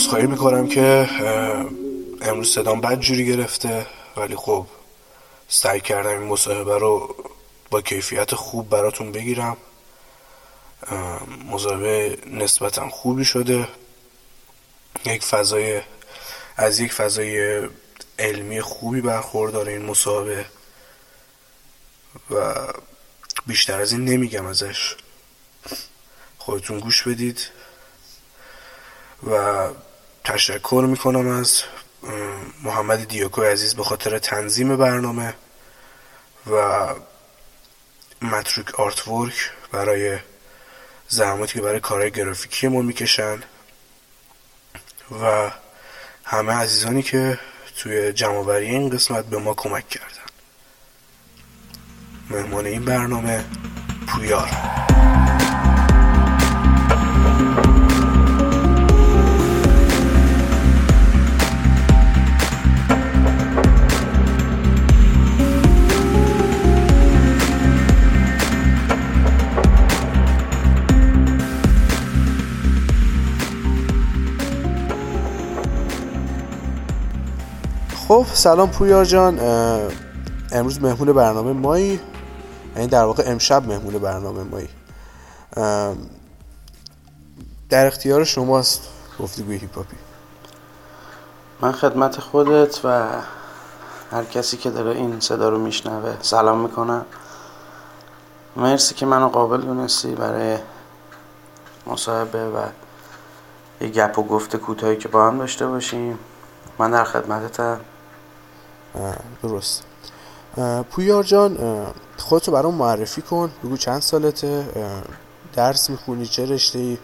اصخایی می‌کنم که امروز صدام بد جوری گرفته ولی خب سعی کردم این مصاحبه رو با کیفیت خوب براتون بگیرم. مصاحبه نسبتا خوبی شده. یک فضای از یک فضای علمی خوبی برخوردار این مصاحبه و بیشتر از این نمیگم ازش. خودتون گوش بدید و تشکر می‌کنم از محمد دیاکو عزیز به خاطر تنظیم برنامه و متریک آرت ورک برای زحماتی که برای کارهای گرافیکی ما می‌کشن و همه عزیزانی که توی جمعوری این قسمت به ما کمک کردن. مهمان این برنامه پویار. خب سلام پویار جان. امروز مهمون برنامه مایی. یعنی در واقع امشب مهمون برنامه مایی. در اختیار شماست گفتگوی هیپاپی من خدمت خودت و هر کسی که داره این صدا رو میشنوه سلام می‌کنم. مرسی که منو قابل دونستی برای مصاحبه و یه گپ و گفت کوتاهی که با هم داشته باشیم. من در خدمتتم. درست. پویار جان خودتو برام معرفی کن بگو چند سالته درس می‌خونی چه رشته ای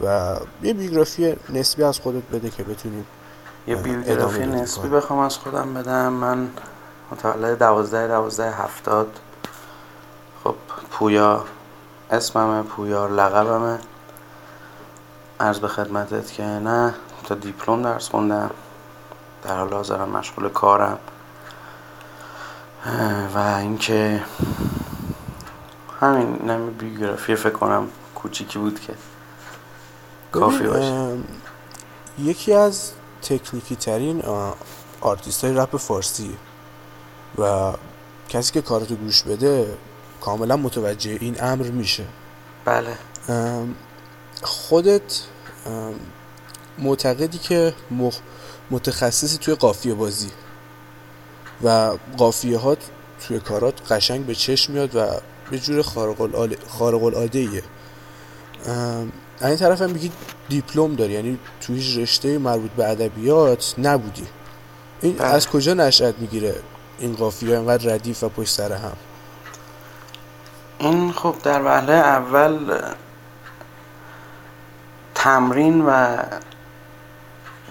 و یه بیوگرافی نسبی از خودت بده که بتونیم یه بیوگرافی نسبی بخوام از خودم بدم. من متولد دوازده دوازده هفتاد. خب پویا اسمم پویار لقبمه. عرض به خدمتت که نه تا دیپلم درس خوندم. در حال حاضرم مشغول کارم. و اینکه همین نمی بیوگرافی فکر کنم کوچیکی بود که کافی باشه. یکی از تکنیکی ترین آرتیست های رپ فارسی و کسی که کارتو گوش بده کاملا متوجه این امر میشه. بله. خودت معتقدی که متخصصی توی قافیه بازی. و قافیه ها توی کارات قشنگ به چشم میاد و به جور خارق العاده ایه این طرف هم بگی دیپلم داری یعنی توی رشته مربوط به ادبیات نبودی. این بله. از کجا نشأت می‌گیره این قافیه انقدر ردیف و پشت سر هم؟ این خب در وهله اول تمرین و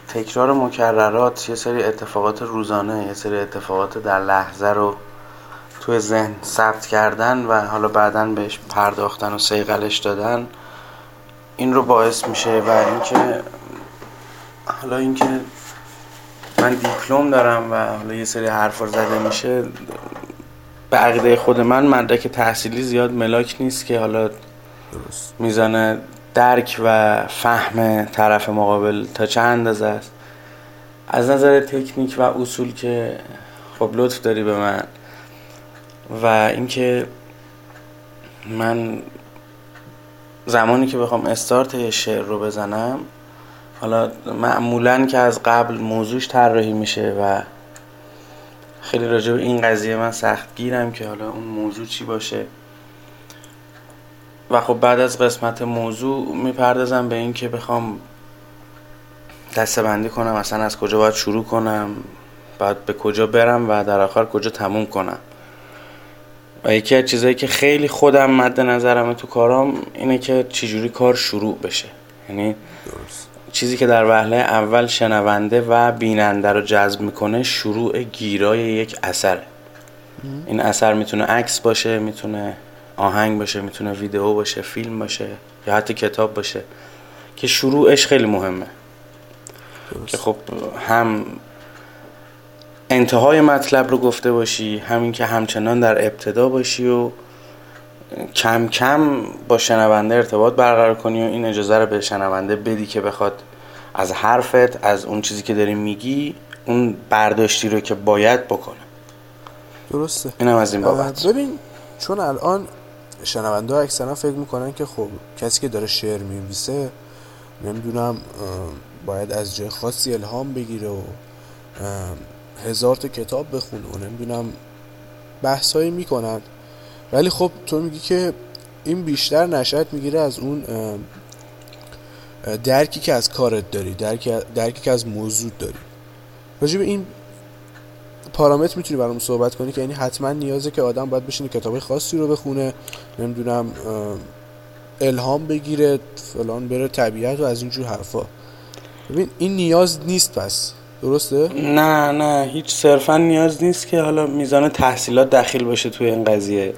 تکرار مکررات یه سری اتفاقات روزانه یه سری اتفاقات در لحظه رو توی ذهن ثبت کردن و حالا بعدا بهش پرداختن و سیقلش دادن این رو باعث میشه و اینکه حالا اینکه من دیپلم دارم و حالا یه سری حرفا زده میشه به عقیده خود من مدرک تحصیلی زیاد ملاک نیست که حالا میزانه درک و فهم طرف مقابل تا چند اندازه است؟ از نظر تکنیک و اصول که خب لطف داری به من و اینکه من زمانی که بخوام استارت شعر رو بزنم حالا معمولا که از قبل موضوعش طراحی میشه و خیلی راجع به این قضیه من سخت گیرم که حالا اون موضوع چی باشه. و خب بعد از قسمت موضوع می‌پردازم به اینکه بخوام دسته بندی کنم اصلا از کجا باید شروع کنم بعد به کجا برم و در آخر کجا تموم کنم. و یکی از چیزایی که خیلی خودم مد نظرم تو کارام اینه که چجوری کار شروع بشه. یعنی چیزی که در وهله اول شنونده و بیننده رو جذب می‌کنه شروع گیرای یک اثره. این اثر می‌تونه عکس باشه می‌تونه آهنگ باشه می‌تونه ویدیو باشه فیلم باشه یا حتی کتاب باشه که شروعش خیلی مهمه. که خب هم انتهای مطلب رو گفته باشی همین که همچنان در ابتدا باشی و کم کم با شنونده ارتباط برقرار کنی و این اجازه رو به شنونده بدی که بخواد از حرفت از اون چیزی که داری میگی اون برداشتی رو که باید بکنه. درسته. اینم از این بابت. ببین چون الان شنونده ها اکثرا فکر می‌کنن که خب کسی که داره شعر میویسه نمی‌دونم باید از جای خاصی الهام بگیره و هزار تا کتاب بخونه و نمی‌دونم بحثایی می‌کنن. ولی خب تو میگی که این بیشتر نشأت می‌گیره از اون درکی که از کارت داری درکی, درکی که از موضوع داری. راجب این پارامتر می‌تونی برام صحبت کنی که یعنی حتما نیازه که آدم باید بشینه کتاب خاصی رو بخونه نمی‌دونم الهام بگیره فلان بره طبیعت و از اینجور حرفا. ببین این نیاز نیست پس. درسته؟ نه نه. هیچ صرفا نیاز نیست که حالا میزان تحصیلات داخل باشه توی این قضیه.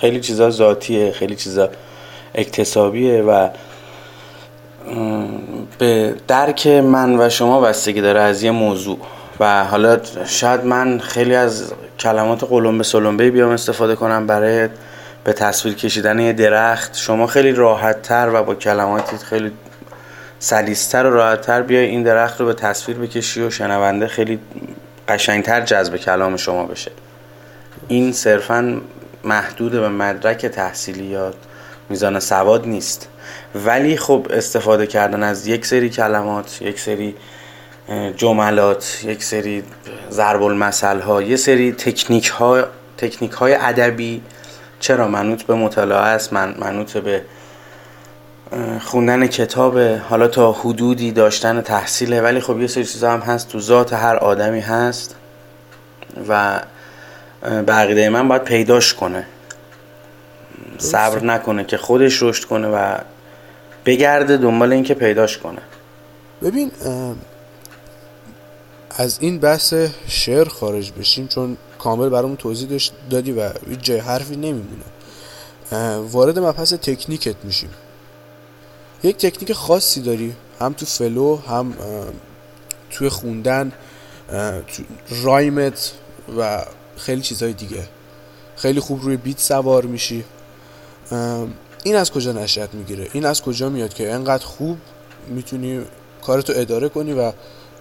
خیلی چیزا ذاتیه خیلی چیزا اکتسابیه و به درک من و شما بستگی داره از یه موضوع. و حالا شاید من خیلی از کلمات قلمبه سلمبه بیام استفاده کنم برای به تصویر کشیدن یه درخت. شما خیلی راحت تر و با کلماتی خیلی سلیستر و راحتتر بیای این درخت رو به تصویر بکشی و شنونده خیلی قشنگتر جذب کلام شما بشه. این صرفا محدود به مدرک تحصیلیات میزان سواد نیست. ولی خب استفاده کردن از یک سری کلمات یک سری جملات یک سری ضرب المثل ها یه سری تکنیک ها تکنیک های ادبی. چرا منوط به مطالعه است؟ من منوط به خوندن کتاب حالا تا حدودی داشتن تحصیله. ولی خب یه سری چیزا هم هست. تو ذات هر آدمی هست و به من باید پیداش کنه. صبر نکنه که خودش رشد کنه و بگرده دنبال اینکه پیداش کنه. ببین از این بحث شعر خارج بشیم چون کامل برامون توضیح دادی و هیچ جای حرفی نمیمونه. وارد مبحث تکنیکت میشیم. یک تکنیک خاصی داری هم تو فلو هم توی خوندن تو رایمت و خیلی چیزهای دیگه. خیلی خوب روی بیت سوار میشی. این از کجا نشأت می‌گیره؟ این از کجا میاد که انقدر خوب می‌تونی کارتو اداره کنی و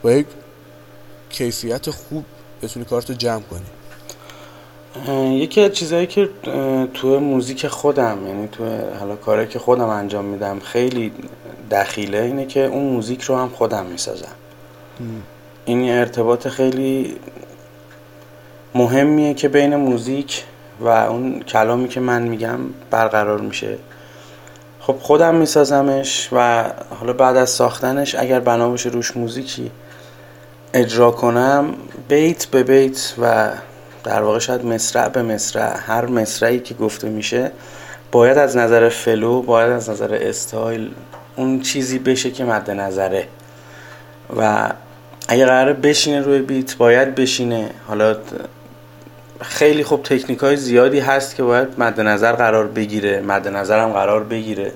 با یک کیفیت خوب بتونی کارتو جمع کنی. یکی از چیزهایی که تو موزیک خودم یعنی تو حالا کاری که خودم انجام میدم خیلی دخیله اینه که اون موزیک رو هم خودم می‌سازم. این ارتباط خیلی مهمیه که بین موزیک و اون کلامی که من میگم برقرار میشه. خب خودم میسازمش و حالا بعد از ساختنش اگر بنا باشه روش موزیکی اجرا کنم بیت به بیت و در واقع شاید مصرع به مصرع هر مصرعی که گفته میشه باید از نظر flow باید از نظر استایل اون چیزی بشه که مد نظره. و اگه قراره بشینه روی بیت باید بشینه. حالا خیلی خوب تکنیک های زیادی هست که باید مد نظر قرار بگیره مد نظر هم قرار بگیره.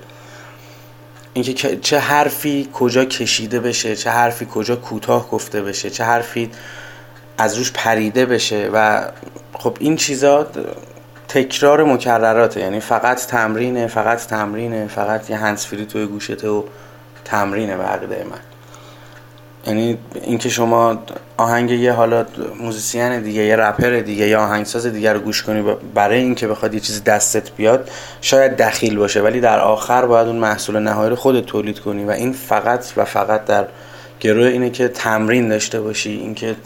اینکه چه حرفی کجا کشیده بشه چه حرفی کجا کوتاه گفته بشه چه حرفی از روش پریده بشه و خب این چیزا تکرار مکرراته. یعنی فقط تمرینه فقط تمرینه فقط یه هنسفری توی گوشته و تمرینه به من. یعنی اینکه شما آهنگ یه حالا موزیسین دیگه یه رپر دیگه یا آهنگساز دیگه رو گوش کنی برای اینکه بخواد یه چیزی دستت بیاد شاید دخیل باشه ولی در آخر باید اون محصول نهایی رو خودت تولید کنی و این فقط و فقط در گروه اینه که تمرین داشته باشی اینکه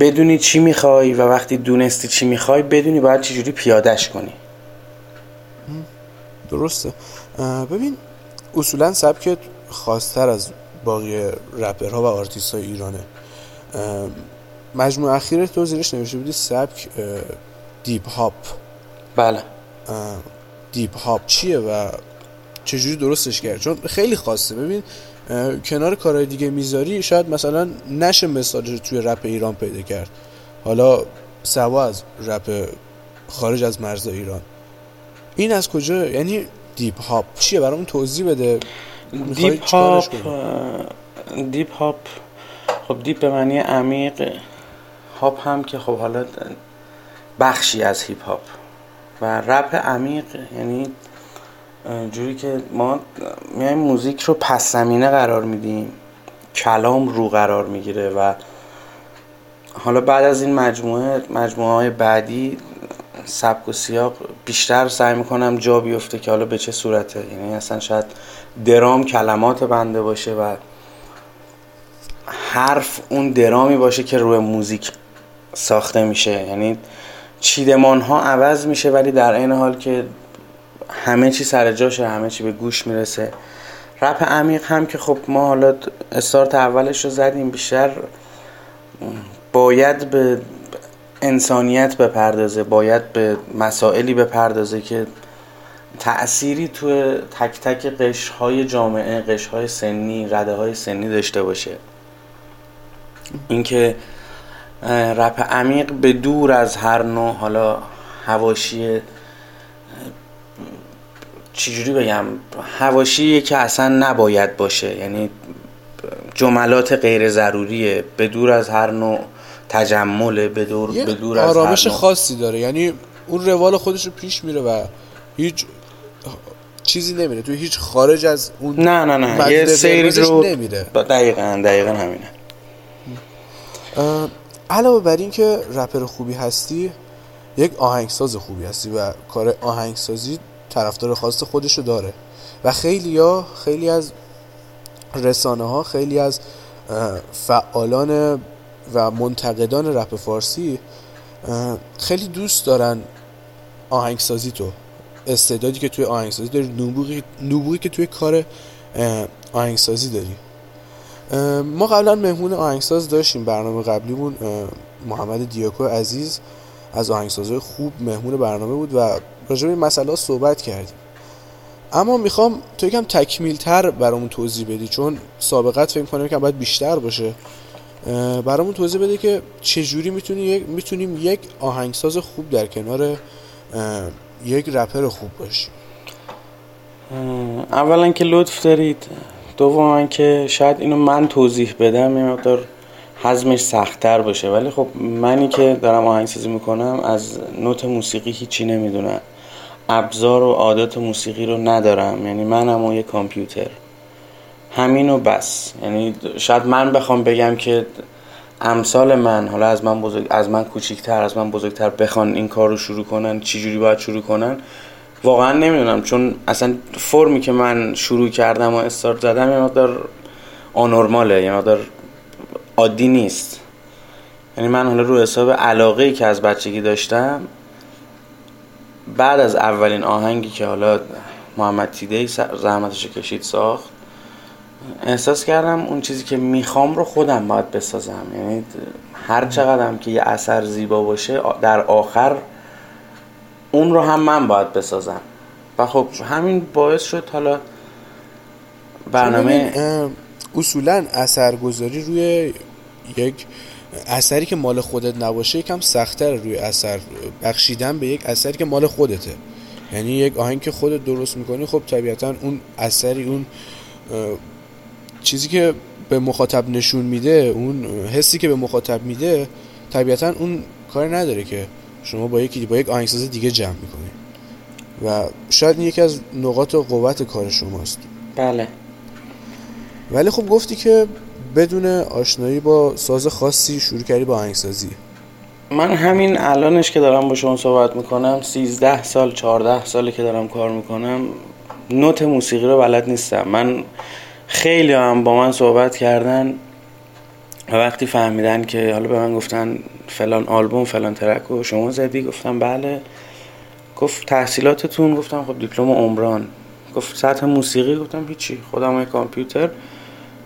بدونی چی می‌خوای و وقتی دونستی چی می‌خوای بدونی باید چجوری پیادش کنی. درسته. ببین اصولا سبکت خاص‌تر از باقی رپرها و آرتیست های ایرانه مجموع اخیر تو زیرش نوشته بودی سبک deep hop. بله. deep hop چیه و چجوری درستش کرد؟ چون خیلی خاصه. ببین کنار کارهای دیگه می‌ذاری شاید مثلا نشه مثالش توی رپ ایران پیدا کرد. حالا سوا از رپ خارج از مرز ایران. این از کجا؟ یعنی deep hop چیه؟ برامون توضیح بده. deep hop deep hop. خب deep به معنی عمیق. hop هم که خب حالا بخشی از هیپ هاپ. و رپ عمیق یعنی جوری که ما میایم موزیک رو پس زمینه قرار میدیم. کلام رو قرار می‌گیره و حالا بعد از این مجموعه مجموعه های بعدی سبک و سیاق بیشتر سعی می‌کنم جا بیفته که حالا به چه صورته. یعنی اصلا شاید درام کلمات بنده باشه و حرف اون درامی باشه که روی موزیک ساخته میشه. یعنی چیدمان ها عوض میشه ولی در این حال که همه چی سر جاشه همه چی به گوش می‌رسه. رپ عمیق هم که خب ما حالا استارت اولش رو زدیم بیشتر باید به انسانیت بپردازه باید به مسائلی بپردازه که تأثیری توی تک تک قشرهای جامعه قشرهای سنی رده های سنی داشته باشه. اینکه رپ عمیق به دور از هر نوع حالا هواشی چجوری بگم؟ هواشی که اصلا نباید باشه یعنی جملات غیر ضروریه به دور از هر نوع تجمله به دور, به دور از آرامش خاصی داره. یعنی اون روال خودش رو پیش میره و هیچ چیزی نمیره. تو هیچ خارج از اون نه نه نه. یه سیری رو نمیره. دقیقا دقیقا همینه. علاوه بر این که رپر خوبی هستی یک آهنگساز خوبی هستی و کار آهنگسازی طرفدار خاص خودشو داره. و خیلی ها خیلی از رسانه ها خیلی از فعالان و منتقدان رپ فارسی خیلی دوست دارن آهنگسازی تو. استعدادی که توی آهنگسازی داری نبوغی, نبوغی که توی کار آهنگسازی داری. ما قبلا مهمون آهنگساز داشتیم برنامه قبلیمون محمد دیاکو عزیز از آهنگسازهای خوب مهمون برنامه بود و راجع به مسئله صحبت کردیم. اما می‌خوام تو یکم تکمیل تر برامون توضیح بدی چون سابقت فکر کنم که باید بیشتر باشه. برامون توضیح بده که چجوری می‌تونی یک می‌تونیم یک آهنگساز خوب در کنار یک رپر خوب باشیم. اولا که لطف دارید. دوم که شاید اینو من توضیح بدم یه مقدار حزمش سختتر باشه. ولی خب منی که دارم آهنگسازی می‌کنم از نوت موسیقی هیچی نمی‌دونم. ابزار و عادات موسیقی رو ندارم. یعنی منم و یه کامپیوتر. همین و بس. یعنی شاید من بخوام بگم که امثال من حالا از من بزرگ از من کوچیکتر از من بزرگتر بخوان این کار رو شروع کنن چی جوری باید شروع کنن؟ واقعا نمی‌دونم چون اصلا فرمی که من شروع کردم و استارت زدم یه مقدار آنورماله یه مقدار عادی نیست. یعنی من حالا رو حساب علاقه که از بچگی داشتم بعد از اولین آهنگی که حالا محمد تیده زحمتش کشید ساخت احساس کردم اون چیزی که می‌خوام رو خودم باید بسازم. یعنی هر چقدرم که یه اثر زیبا باشه در آخر اون رو هم من باید بسازم. و خب همین باعث شد حالا برنامه اصولا اثرگذاری روی یک اثری که مال خودت نباشه یکم سختتر روی اثر بخشیدن به یک اثری که مال خودته. یعنی یک آهنگ که خودت درست می‌کنی خب طبیعتا اون اثری اون چیزی که به مخاطب نشون میده اون حسی که به مخاطب میده طبیعتا اون کار نداره که شما با یکی با یک آهنگساز دیگه جمع می‌کنی. و شاید این یکی از نقاط قوت کار شماست. بله. ولی خب گفتی که بدون آشنایی با ساز خاصی شروع کردی با آهنگسازی. من همین الانش که دارم با شما صحبت می‌کنم 13 سال 14 ساله که دارم کار می‌کنم نوت موسیقی رو بلد نیستم. من خیلی هم با من صحبت کردن و وقتی فهمیدن که حالا به من گفتن فلان آلبوم فلان ترک و شما زدی گفتم بله. گفت تحصیلاتتون؟ گفتم خب دیپلم عمران. گفت سطح موسیقی؟ گفتم هیچی. خودم کامپیوتر.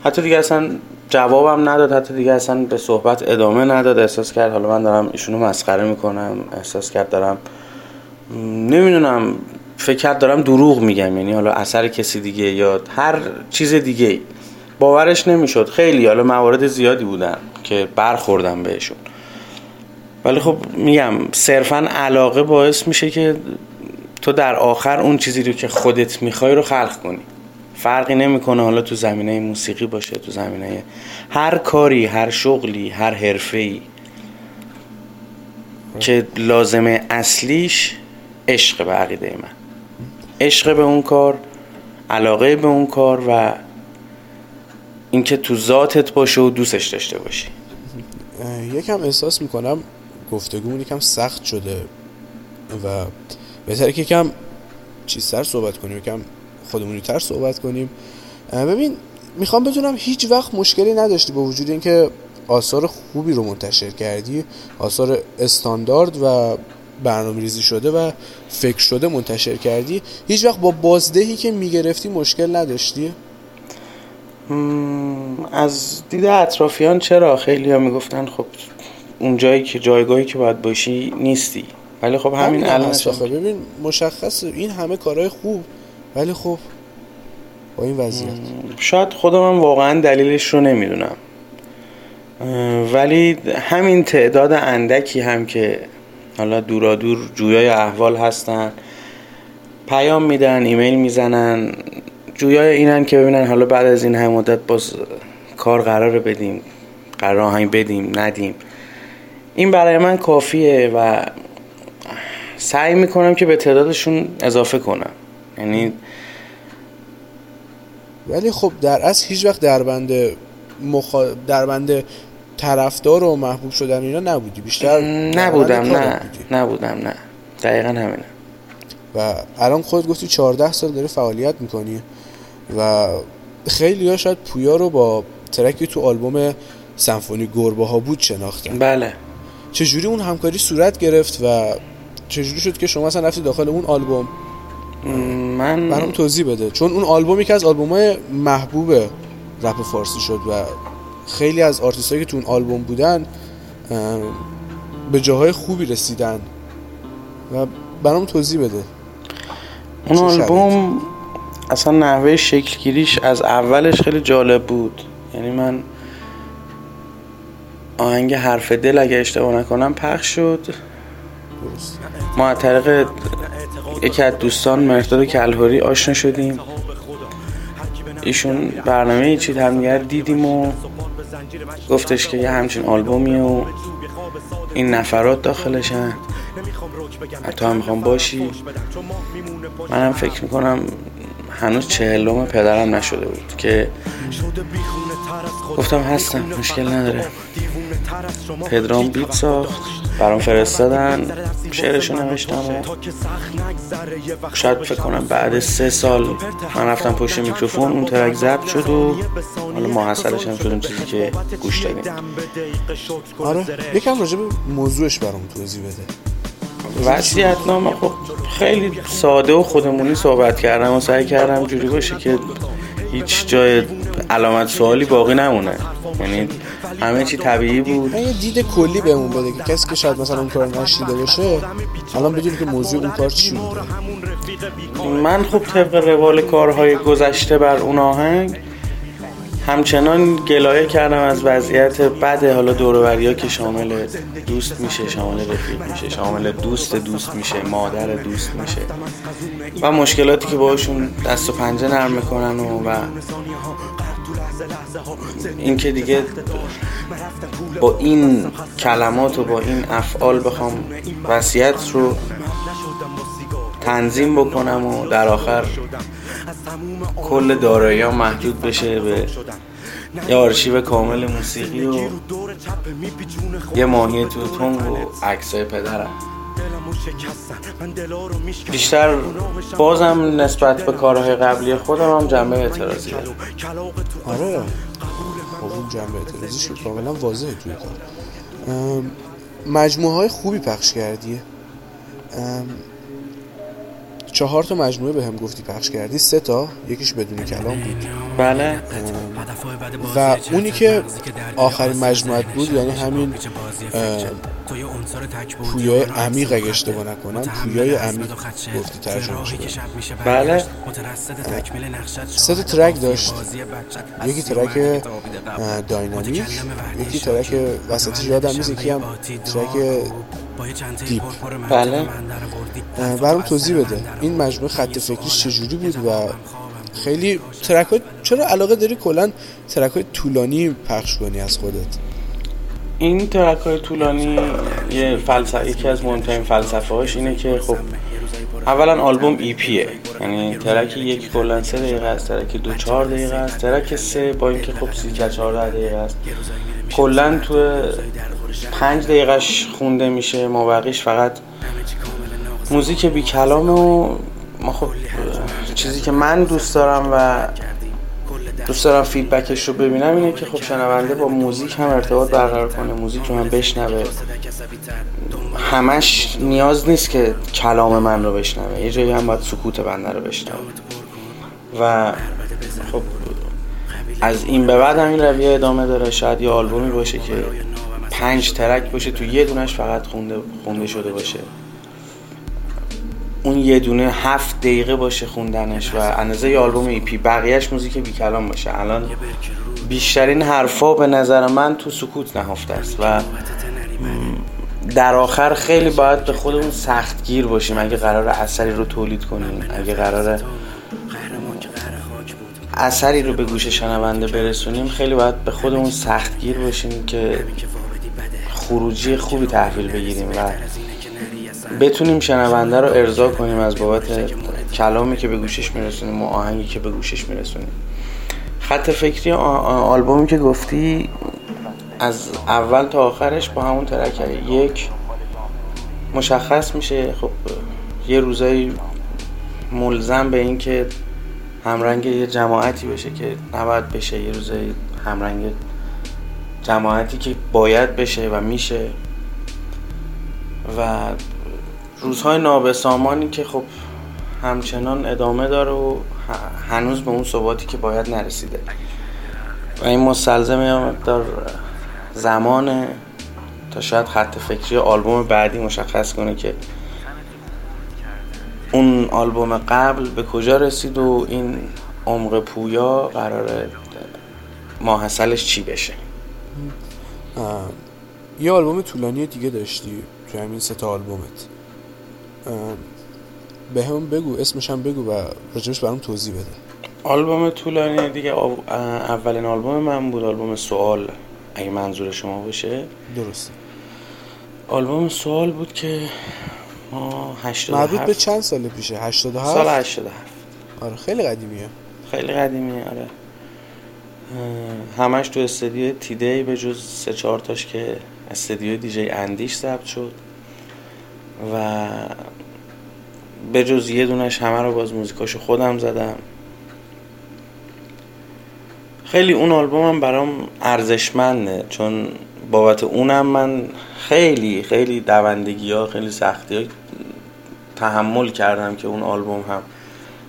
حتی دیگه اصلا جوابم نداد. حتی دیگه اصلا به صحبت ادامه نداد. احساس کرد حالا من دارم ایشونو مسخره می‌کنم. احساس کرد دارم نمی‌دونم. فکر دارم دروغ میگم یعنی حالا اثر کسی دیگه یا هر چیز دیگه باورش نمی‌شد. خیلی حالا موارد زیادی بودن که برخوردم بهشون. ولی خب میگم صرفا علاقه باعث میشه که تو در آخر اون چیزی رو که خودت می‌خوای رو خلق کنی. فرقی نمی‌کنه حالا تو زمینه موسیقی باشه تو زمینه هر کاری هر شغلی هر حرفه‌ای که لازمه اصلیش عشق به عقیده من. عشق به اون کار علاقه به اون کار و اینکه تو ذاتت باشه و دوستش داشته باشی. یکم احساس می‌کنم گفتگو یکم سخت شده و بهتره که یکم چیزتر صحبت کنیم یکم خودمونی تر صحبت کنیم. ببین می‌خوام بدونم هیچ وقت مشکلی نداشتی با وجود اینکه آثار خوبی رو منتشر کردی آثار استاندارد و برنامه ریزی شده و فکر شده منتشر کردی هیچ وقت با بازدهی که می‌گرفتی مشکل نداشتی؟ از دید اطرافیان چرا؟ خیلی ها می‌گفتن خب اون جایی که جایگاهی که باید باشی نیستی. ولی خب همین الان ببین مشخص این همه کارهای خوب ولی خب با این وضعیت. شاید خودم واقعا دلیلش رو نمی‌دونم. ولی همین تعداد اندکی هم که حالا دورا دور جویای احوال هستن پیام میدن ایمیل می‌زنن جویای اینن که ببینن حالا بعد از این هم مدت باز کار قرار بدیم قرار آهنگ بدیم ندیم. این برای من کافیه و سعی می‌کنم که به تعدادشون اضافه کنم. یعنی ولی خب در اصل هیچ وقت در بند مخا... در بند طرفدار و محبوب شدن اینا نبودی. بیشتر نبودم نه. نبودم نه. دقیقا همینه. و الان خود گفتی 14 سال داره فعالیت می‌کنی و خیلی ها شاید پویا رو با ترکی تو آلبوم سمفونی گربه ها بود شناختن. بله. چجوری اون همکاری صورت گرفت و چجوری شد که شما اصلا رفتی داخل اون آلبوم؟ من برام توضیح بده. چون اون آلبومی که از آلبوم های محبوب رپ فارسی شد و خیلی از آرتیست که تو اون آلبوم بودن به جاهای خوبی رسیدن و برام توضیح بده. اون آلبوم اصلا نحوه شکلگیریش از اولش خیلی جالب بود. یعنی من آهنگ حرف دل اگه اشتباه نکنم پخش شد. ما از طریق یکی از دوستان مرداد کلهوری آشنا شدیم. ایشون برنامه چی همدیگر دیدیم و گفتش که یه همچین آلبومی و این نفرات داخلشن. حتی هم می‌خوام باشی. منم فکر می‌کنم هنوز چهلوم پدرم نشده بود که گفتم هستم مشکل نداره. پدرام بیت ساخت. برام فرستادن. شعرشو نوشتم و شاید فکر کنم بعد سه سال من رفتم پشت میکروفون اون ترک ضبط شد و حالا محصلش هم شد چیزی که گوش دادیم. آره یکم راجع به موضوعش برام توضیح بده. وصیت نامه خب خیلی ساده و خودمونی صحبت کردم و سعی کردم جوری باشه که هیچ جای علامت سوالی باقی نمونه. یعنی همه چی طبیعی بود یه دید کلی بهمون بده که کسی که شاید مثلا اون کار نشیده باشه الان بدونی که موضوع اون کار چی بوده. من خب طبق روال کارهای گذشته بر اون آهنگ همچنان گلایه کردم از وضعیت بد حالا دوروبریا که شامل دوست میشه شامل رفیق میشه شامل دوست دوست میشه مادر دوست میشه. و مشکلاتی که باشون دست و پنجه نرم می‌کنن و, و این که دیگه با این کلمات و با این افعال بخوام وصیت رو تنظیم بکنم و در آخر کل دارایی محدود بشه به یه آرشیو کامل موسیقی و یه ماهی توتون و عکسای پدرم. بیشتر بازم نسبت به کارهای قبلی خودم هم جنبه اعتراضی دارم. آره. خب اون جنبه اعتراضی شد. کاملا واضحه توی کار. مجموعه های خوبی پخش کردی چهار تا مجموعه به هم گفتی پخش کردی سه تا یکیش بدون کلام بود. بله. و اونی که آخرین مجموعت بود یعنی همین پویای عمیق اگه اشتباه نکنم پویای عمیق گفتی ترجمه شده. بله. سه تا ترک داشت. یکی ترک dynamic یکی ترک وسطش یادم نیست یکی هم ترک deep. بله. برام توضیح بده. این مجموعه خط فکریش چجوری بود و خیلی ترک های چرا علاقه داری کلا ترک های طولانی پخش کنی از خودت؟ این ترک های طولانی یه فلسفه یکی از مهمترین فلسفه هاش اینه که خب اولا آلبوم EP یه یعنی ترک یک کلا سه دقیقه است ترک دو چهار دقیقه است ترک سه با اینکه خب سی چهار دقیقه است. کلا تو پنج دقیقهش خونده میشه ما فقط موزیک بی کلام و ما خب چیزی که من دوست دارم و دوست دارم feedback ش رو ببینم اینه که خب شنونده با موزیک هم ارتباط برقرار کنه موزیک رو هم بشنوه. همش نیاز نیست که کلام من رو بشنوه یه جایی هم باید سکوت بنده رو بشنوه. و خب از این به بعد همین رویه ادامه داره شاید یه آلبومی باشه که پنج ترک باشه تو یه دونش فقط خونده, خونده شده باشه. اون یه دونه هفت دقیقه باشه خوندنش و اندازه یه آلبوم EP بقیهش موزیک بی کلام باشه. الان بیشترین حرفا به نظر من تو سکوت نهفته است و در آخر خیلی باید به خودمون سختگیر باشیم. اگه قرار اثری رو تولید کنیم اگه قرار اثری رو به گوش شنونده برسونیم خیلی باید به خودمون سختگیر باشیم که خروجی خوبی تحویل بگیریم و بتونیم شنونده رو ارضا کنیم از بابت کلامی که به گوشش میرسونیم و آهنگی که به گوشش میرسونیم. خط فکری آلبومی که گفتی از اول تا آخرش با همون ترک یک مشخص میشه. خب یه روزایی ملزم به این که همرنگ یه جماعتی بشه که نباید بشه یه روزایی همرنگ جماعتی که باید بشه و میشه. و روزهای نابسامانی که خب همچنان ادامه داره و هنوز به اون ثباتی که باید نرسیده. و این مستلزم یا در زمان تا شاید خط فکری آلبوم بعدی مشخص کنه که اون آلبوم قبل به کجا رسید و این عمق پویا قرار ماحصلش چی بشه. یه آلبوم طولانی دیگه داشتی تو همین سه تا آلبومت. به هم بگو اسمش هم بگو و رجبش برام توضیح بده. آلبوم طولانی دیگه اولین آلبوم من بود آلبوم سوال اگه منظور شما باشه. درسته. آلبوم سوال بود که ما 87 مربوط به چند سال پیشه؟ 87 سال 87 آره خیلی قدیمیه. خیلی قدیمیه آره. همش تو استدیو تیدی به جز سه چهار تاش که استدیو دیجی اندیش ثبت شد و به جز یه دونش همه رو باز موزیکاشو خودم زدم. خیلی اون آلبومم برام ارزشمنده چون بابت اونم من خیلی خیلی دوندگی ها خیلی سختی ها تحمل کردم که اون آلبوم هم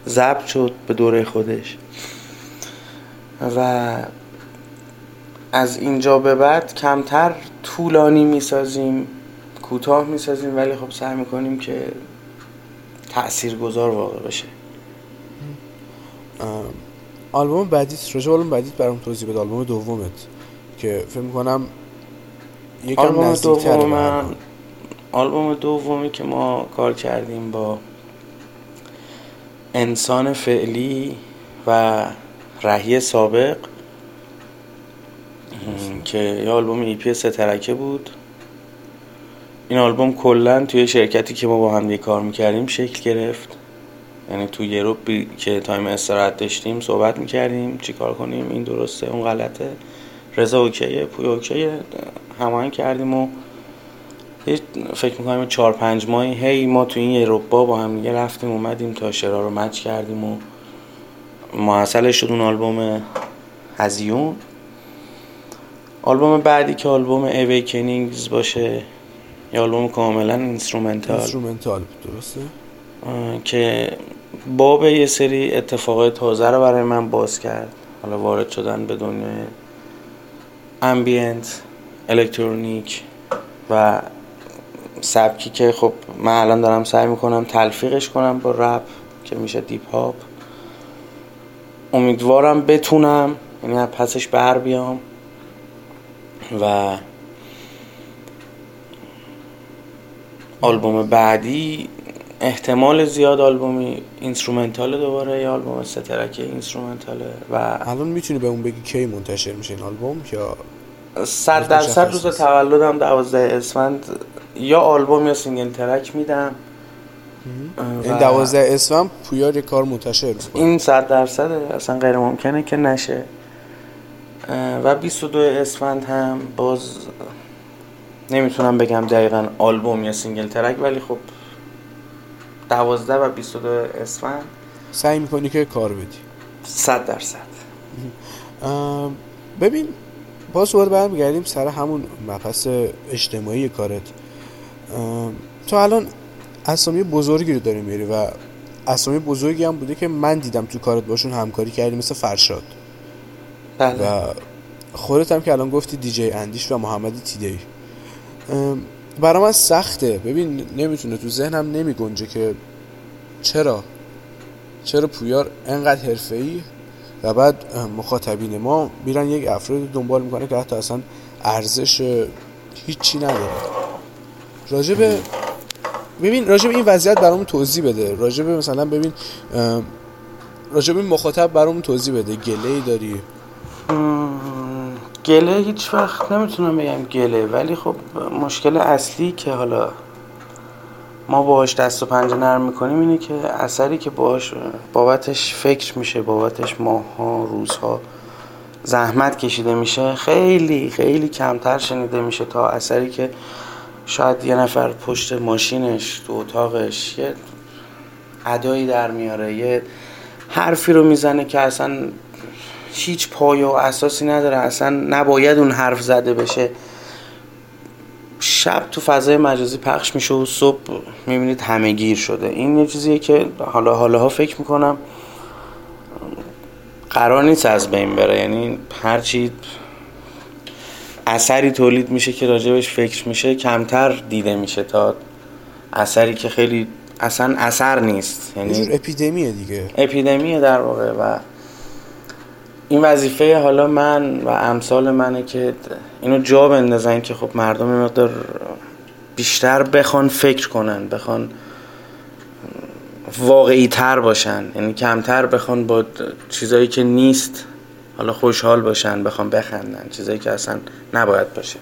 ضبط شد به دوره خودش. و از اینجا به بعد کمتر طولانی می‌سازیم کوتاه می‌سازیم ولی خب سعی می‌کنیم که تأثیر گذار واقع بشه. آلبوم بعدیت رجا آلبوم بعدیت برام توضیح بده. آلبوم دومت که فکر می‌کنم یکم آلبوم دوم من آلبوم دومی که ما کار کردیم با انسان فعلی و رهی سابق که یه آلبوم EP سه ترکه بود. این آلبوم کلا توی شرکتی که ما با هم کار می‌کردیم شکل گرفت. یعنی توی یه که time استراحت داشتیم صحبت می‌کردیم چی کار کنیم این درسته اون غلطه. رضا okay ه پوی okay ه هماهنگ کردیم و فکر می‌کنیم چهار پنج ماهی هی ما تو این اروپا با هم دیگه رفتیم اومدیم تا شعرا رو match کردیم و محصولش شد اون آلبوم هذیون. آلبوم بعدی که آلبوم Awakenings باشه یا آلبوم کاملا instrumental instrumental درسته؟ که باب یه سری اتفاقات تازه رو برای من باز کرد. حالا وارد شدن به دنیای ambient electronic و سبکی که خب من الان دارم سعی می‌کنم تلفیقش کنم با رپ که میشه deep hop امیدوارم بتونم از پسش بر بیام و آلبوم بعدی احتمال زیاد آلبومی instrumental دوباره یا آلبوم سه ترک instrumental ه و الان می‌تونی به اون بگی کی منتشر میشه این آلبوم؟ یا صد درصد روز تولدم دوازده اسفند یا آلبوم یا single track میدم. این دوازده اسفند پویار یه کار منتشر این صد درصده اصلا غیر ممکنه که نشه. و 22 اسفند هم باز نمی‌تونم بگم دقیقا آلبوم یا single track ولی خب دوازده و 22 اسفند. سعی می‌کنی که کار بدی. صد درصد. ببین باز دوباره برمیگردیم سر همون مبحث اجتماعی کارت. تو الان اسامی بزرگی رو داری میری و اسامی بزرگی هم بوده که من دیدم تو کارت باشون همکاری کردی مثل فرشاد. بله. و خودت هم که الان گفتی دیجی اندیش و محمد تیدی برای من سخته. ببین نمی‌تونه تو ذهنم نمیگنجه که چرا؟ چرا پویار انقدر ای و بعد مخاطبین ما میرن یک افراد دنبال می‌کنه که حتی اصلا ارزش هیچی نداره. راجب ببین راجب این وضعیت برامون توضیح بده. راجب مثلا ببین راجب این مخاطب برامون توضیح بده. گله داری؟ گله هیچ وقت نمی‌تونم بگم گله ولی خب مشکل اصلی که حالا ما باهاش دست و پنجه نرم می‌کنیم اینه که اثری که باهاش بابتش فکر میشه بابتش ماها روزها زحمت کشیده میشه خیلی خیلی کمتر شنیده میشه تا اثری که شاید یه نفر پشت ماشینش تو اتاقش یه ادایی در میاره یه حرفی رو می‌زنه که اصلا هیچ پایه و اساسی نداره اصلا نباید اون حرف زده بشه. شب تو فضای مجازی پخش میشه و صبح می‌بینید همه گیر شده. این یه چیزیه که حالا حالا فکر می‌کنم قرار نیست از بین بره. یعنی هرچی اثری تولید میشه که راجبش فکر میشه کمتر دیده میشه تا اثری که خیلی اصلا اثر نیست. یعنی اپیدمیه دیگه. اپیدمیه در واقع و این وظیفه حالا من و امثال منه که اینو جا بندازن که خب مردم مقدار بیشتر بخوان فکر کنن بخوان واقعی تر باشن. یعنی کمتر بخوان با چیزایی که نیست حالا خوشحال باشن بخوان بخندن چیزایی که اصلا نباید باشه.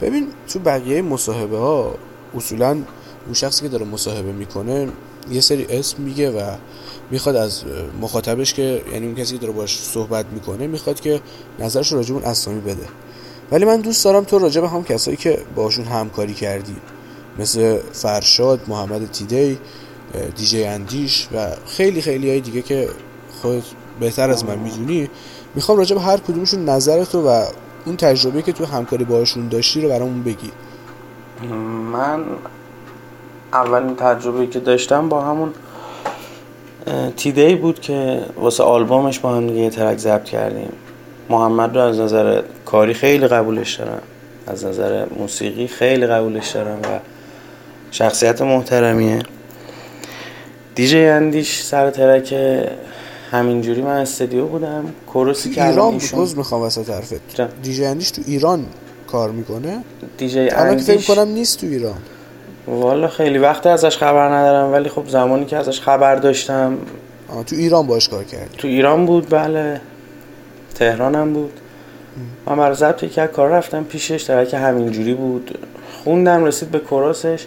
ببین تو بقیه مصاحبه ها اصولا اون شخصی که داره مصاحبه می‌کنه یه سری اسم میگه و می‌خواد از مخاطبش که یعنی اون کسی که داره باش صحبت می‌کنه می‌خواد که نظرش راجع اون اسامی بده. ولی من دوست دارم تو راجع به هم کسایی که باشون همکاری کردی مثل فرشاد محمد تیدی دیجی اندیش و خیلی خیلی های دیگه که خود بهتر از من می‌دونی می‌خوام راجع به هر کدومشون نظرتو و اون تجربه که تو همکاری باشون داشتی رو برامون بگی. من اولین تجربه که داشتم با همون تیدی بود که واسه آلبومش با هم یه ترک ضبط کردیم. محمد رو از نظر کاری خیلی قبولش دارم. از نظر موسیقی خیلی قبولش دارم و شخصیت محترمیه. دیجی اندیش سر ترک همینجوری من استودیو بودم. کروسی که ایران بود می‌خوام واسه حرفت. دیجی اندیش تو ایران کار می‌کنه. دیجی اندیش فکر کنم نیست تو ایران. والا خیلی وقت ازش خبر ندارم ولی خب زمانی که ازش خبر داشتم تو ایران باش کار کرد تو ایران بود بله. تهرانم بود. من برای ضبط یک کار رفتم پیشش در که همینجوری بود. خوندم رسید به کراسش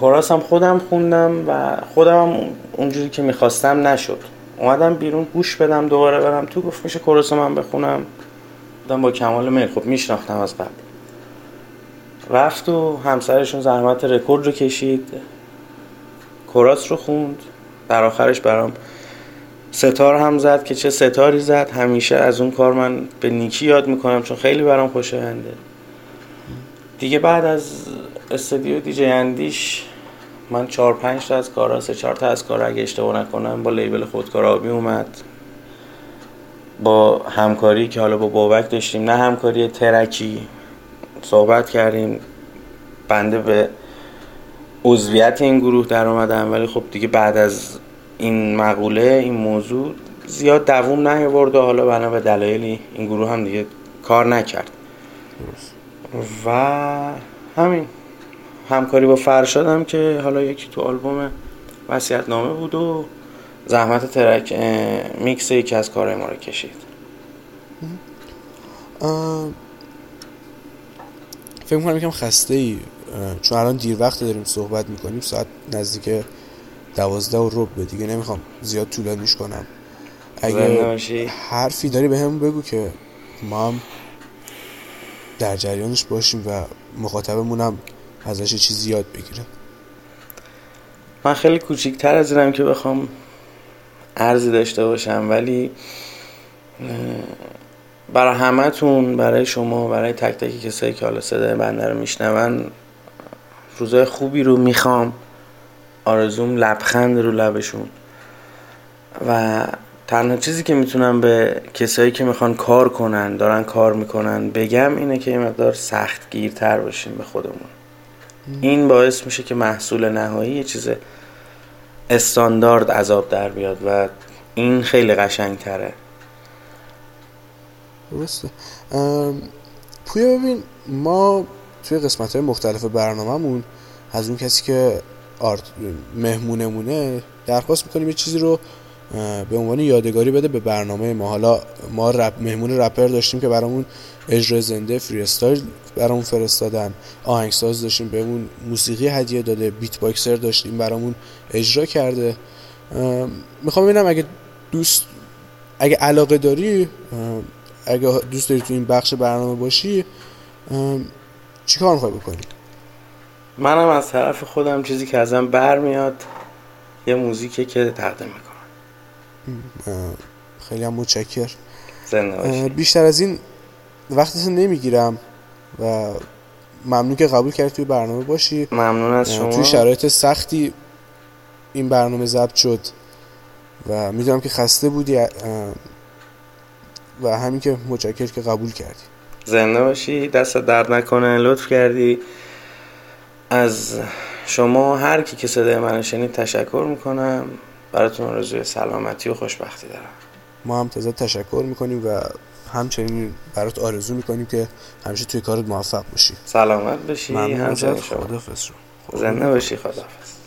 کراس هم خودم خوندم و خودم هم اونجوری که می‌خواستم نشد. اومدم بیرون گوش بدم دوباره برم تو گفت میشه کراس من بخونم. با کمال میل خب میشناختم از قبل رفت و همسرشون زحمت رکورد رو کشید. کراس رو خوند. در آخرش برام ستار هم زد که چه ستاری زد. همیشه از اون کار من به نیکی یاد می‌کنم چون خیلی برام خوشاینده دیگه بعد از استودیو دیجی اندیش من چهار پنج تا از کارا سه چهار تا از کارا اگه اشتباه نکنم با لیبل خودکار آبی اومد. با همکاری که حالا با بابک داشتیم نه همکاری ترکی. صحبت کردیم بنده به عضویت این گروه در اومدم ولی خب دیگه بعد از این مقوله این موضوع زیاد دووم نیاورد و حالا بنا به دلایلی این گروه هم دیگه کار نکرد. و همین. همکاری با فرشاد هم که حالا یکی تو آلبوم وسیعت نامه بود و زحمت ترک میکس یکی از کارهای ما رو کشید. فکر می‌کنم یکم خسته ای چون الان دیر وقت داریم صحبت می‌کنیم ساعت نزدیک دوازده و رب دیگه نمی‌خوام زیاد طولانیش کنم. اگه حرفی داری به هم بگو که ما هم در جریانش باشیم و مخاطبمون هم ازش چیزی یاد بگیره. من خیلی کوچیکتر از اینم که بخوام ارزی داشته باشم ولی برای همتون برای شما برای تک تکی کسایی که حالا صدای بنده رو میشنون روزای خوبی رو می‌خوام. آرزوم لبخند رو لبشون. و تنها چیزی که می‌تونم به کسایی که می‌خوان کار کنن دارن کار می‌کنن بگم اینه که یه مقدار سخت گیرتر باشیم به خودمون. این باعث میشه که محصول نهایی یه چیز استاندارد عذاب در بیاد و این خیلی قشنگ تره درسته پویا ببین ما توی قسمت های مختلف برنامهمون از اون کسی که آرت مهمونمونه درخواست می‌کنیم یه چیزی رو به عنوان یادگاری بده به برنامه ما. حالا ما رپ مهمون رپر داشتیم که برامون اجرای زنده فری استایل برامون فرستادن. آهنگساز داشتیم بهمون موسیقی هدیه داده بیت باکسر داشتیم برامون اجرا کرده. می‌خوام ببینم اگه دوست اگه علاقه داری اگه دوست داری تو این بخش برنامه باشی چیکار می‌خوای بکنی؟ منم از طرف خودم چیزی که ازم برمیاد یه موزیکه که تقدیم می‌کنم. خیلی هم متشکر بیشتر از این وقتتون نمی‌گیرم و ممنون که قبول کردی توی برنامه باشی. ممنون از شما. توی شرایط سختی این برنامه ضبط شد و می‌دونم که خسته بودی و همین که متشکر که قبول کردی. زنده باشی دست درد نکنه لطف کردی. از شما هر کی که صدای من شنید تشکر می‌کنم. براتون آرزوی سلامتی و خوشبختی دارم. ما هم تازه تشکر می‌کنیم و همچنین برات آرزو می‌کنیم که همیشه توی کارت موفق باشی. سلامت باشی ممنون ازت خدافظ زنده باشی خدافظ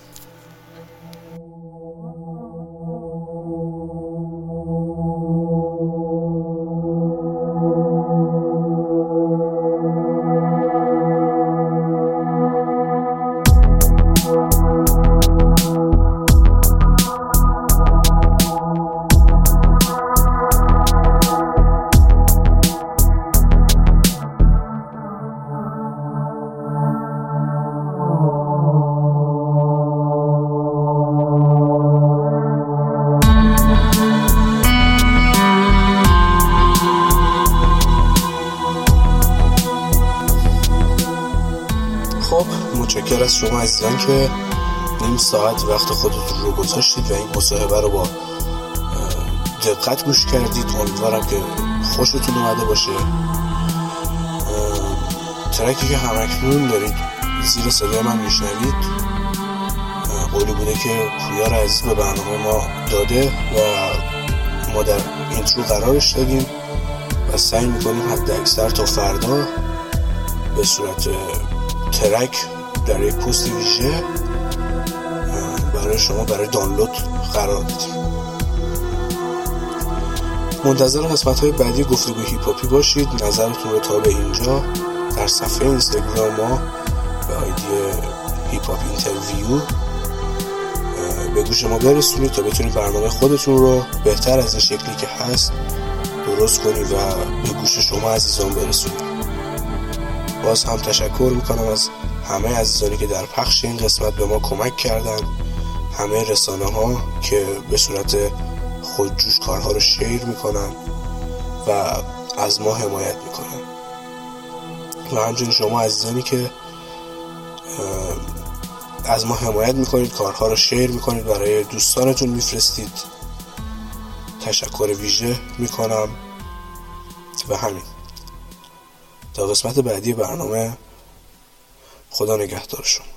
که نیم ساعت وقت خودتون رو گذاشتید و این مصاحبه رو با دقت گوش کردید. امیدوارم که خوشتون اومده باشه. ترکی که همکنون دارید زیر صدای من میشنوید قولی بوده که پویار عزیز به برنامه ما داده و ما در اینترو قرارش دادیم و سعی می‌کنیم حد اکثر تا فردا به صورت ترک یک پست ویژه برای شما برای دانلود قرار بدیم منتظر قسمت های بعدی گفتگو hip hop ی باشید. نظرتون رو تا به اینجا در صفحه اینستاگرام ما به آیدی HipHopInterview به گوش ما برسونید تا بتونید برنامه خودتون رو بهتر از این شکلی که هست درست کنید و به گوش شما عزیزان برسونید. باز هم تشکر می‌کنم از همه عزیزانی که در پخش این قسمت به ما کمک کردن همه رسانه ها که به صورت خودجوش کارها رو شیر می‌کنن و از ما حمایت می‌کنن. و همچنین شما عزیزانی که از ما حمایت می‌کنید کارها رو شیر می‌کنید برای دوستانتون میفرستید. تشکر ویژه می‌کنم. و همین. تا قسمت بعدی برنامه خدا نگهدار شما